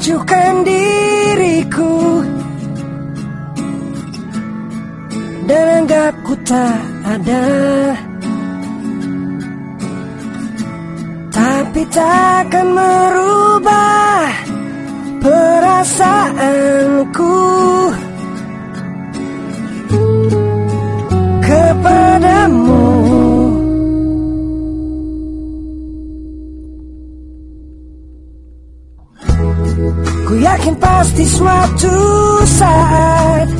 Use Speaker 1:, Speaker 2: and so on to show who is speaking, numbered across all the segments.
Speaker 1: acuhkan diriku Dan anggap ku tak ada. Tapi takkan merubah perasaanku Ku yakin pasti suatu saat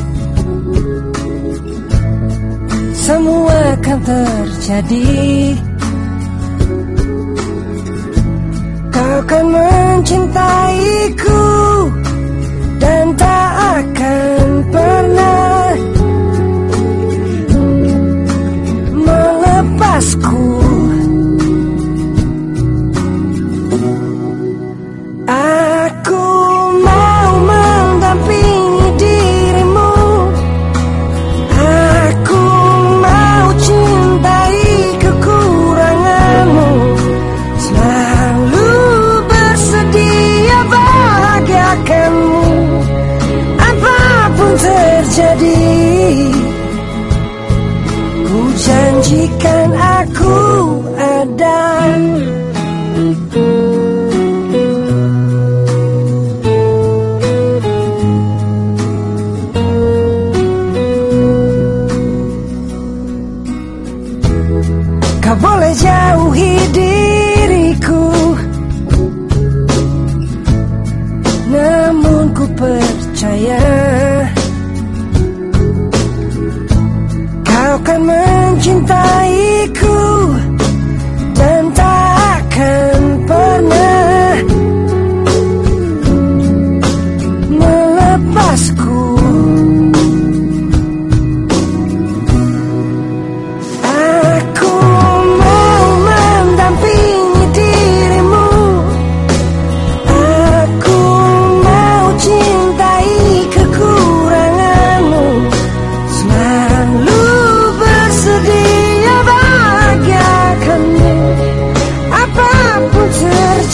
Speaker 1: Semua akan terjadi. Kau akan mencintaiku terjadi. Ku janjikan aku ada. Kau boleh jauhi diriku. Namun ku percaya akan mencintaiku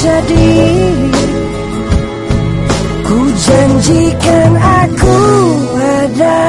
Speaker 1: terjadi. Ku janjikan aku ada